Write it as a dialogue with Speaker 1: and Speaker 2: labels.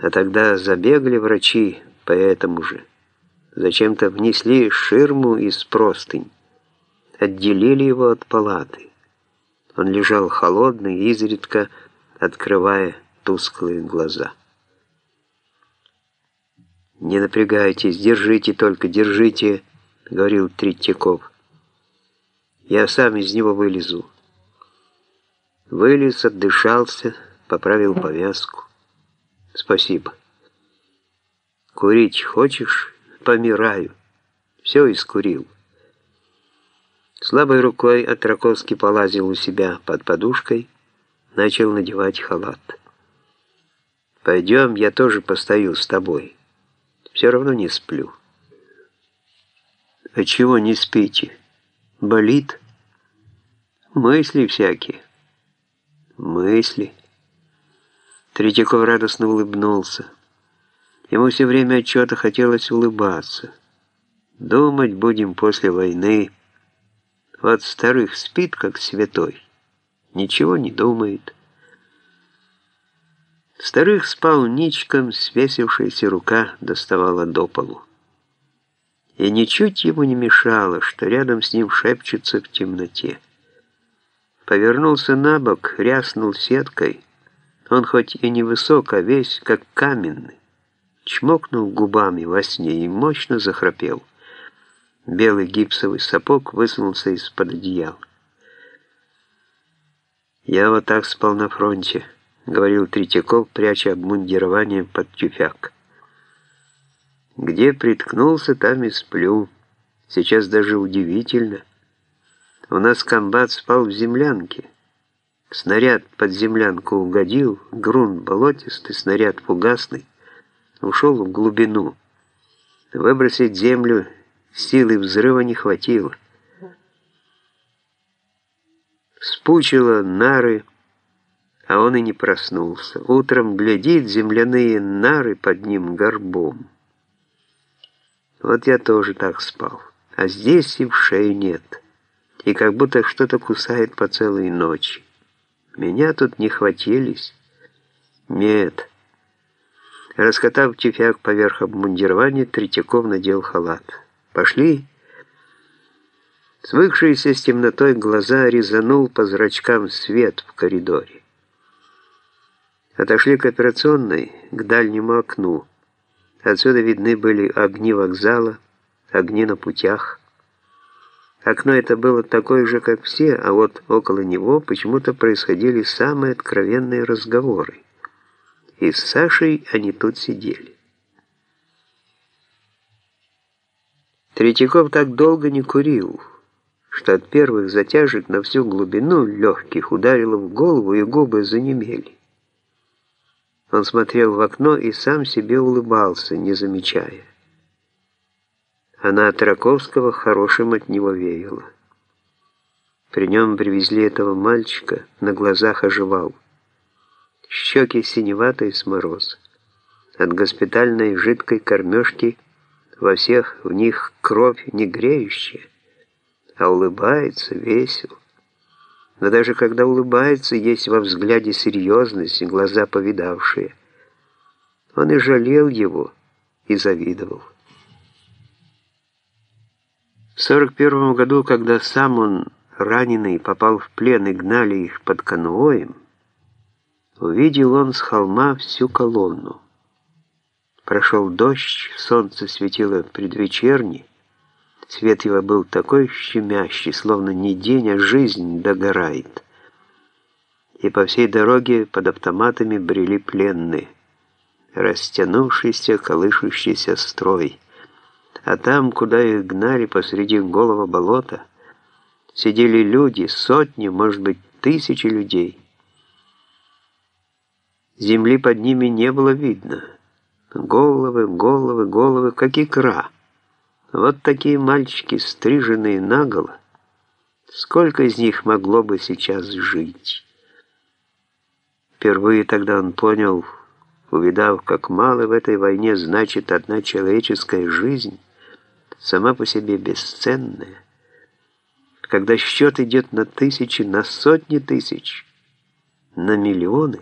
Speaker 1: А тогда забегали врачи по этому же. Зачем-то внесли ширму из простынь, отделили его от палаты. Он лежал холодный, изредка открывая тусклые глаза. «Не напрягайтесь, держите только, держите», — говорил Третьяков. «Я сам из него вылезу». Вылез, отдышался, поправил повязку. «Спасибо». «Курить хочешь?» «Помираю». Все искурил. Слабой рукой Отраковский полазил у себя под подушкой, начал надевать халат. «Пойдем, я тоже постою с тобой. Все равно не сплю». «А чего не спите? Болит?» «Мысли всякие». «Мысли». Третьяков радостно улыбнулся. Ему все время отчета хотелось улыбаться. Думать будем после войны. Вот старых спит, как святой. Ничего не думает. Старых спал ничком, свесившаяся рука доставала до полу. И ничуть ему не мешало, что рядом с ним шепчется в темноте. Повернулся на бок, ряснул сеткой. Он хоть и невысок, а весь как каменный. Чмокнул губами во сне и мощно захрапел. Белый гипсовый сапог высунулся из-под одеяла. «Я вот так спал на фронте», — говорил Третьяков, пряча обмундирование под тюфяк. «Где приткнулся, там и сплю. Сейчас даже удивительно. У нас комбат спал в землянке. Снаряд под землянку угодил, грунт болотистый, снаряд фугасный, ушел в глубину. Выбросить землю Силы взрыва не хватило. Спучило нары, а он и не проснулся. Утром глядит земляные нары под ним горбом. Вот я тоже так спал. А здесь и в шее нет. И как будто что-то кусает по целой ночи. Меня тут не хватились. Нет. Раскатав тюфяк поверх обмундирования, Третьяков надел халат. «Пошли!» Свыкшиеся с темнотой глаза резанул по зрачкам свет в коридоре. Отошли к операционной, к дальнему окну. Отсюда видны были огни вокзала, огни на путях. Окно это было такое же, как все, а вот около него почему-то происходили самые откровенные разговоры. И с Сашей они тут сидели. Третьяков так долго не курил, что от первых затяжек на всю глубину легких ударило в голову, и губы занемели. Он смотрел в окно и сам себе улыбался, не замечая. А на Траковского хорошим от него веяло. При нем привезли этого мальчика, на глазах оживал. Щеки синеватые с мороза. От госпитальной жидкой кормежки – во всех в них кровь не греющая, а улыбается весело. Но даже когда улыбается, есть во взгляде серьезность и глаза повидавшие. Он и жалел его, и завидовал. В 41 году, когда сам он, раненый, попал в плен и гнали их под конвоем, увидел он с холма всю колонну. Прошел дождь, солнце светило предвечерне, Свет его был такой щемящий, словно не день, а жизнь догорает. И по всей дороге под автоматами брели пленные, растянувшийся, колышущийся строй. А там, куда их гнали посреди голого болота, сидели люди, сотни, может быть, тысячи людей. Земли под ними не было видно. Головы, головы, головы, как икра. Вот такие мальчики, стриженные наголо. Сколько из них могло бы сейчас жить? Впервые тогда он понял, увидав, как мало в этой войне значит одна человеческая жизнь, сама по себе бесценная. Когда счет идет на тысячи, на сотни тысяч, на миллионы,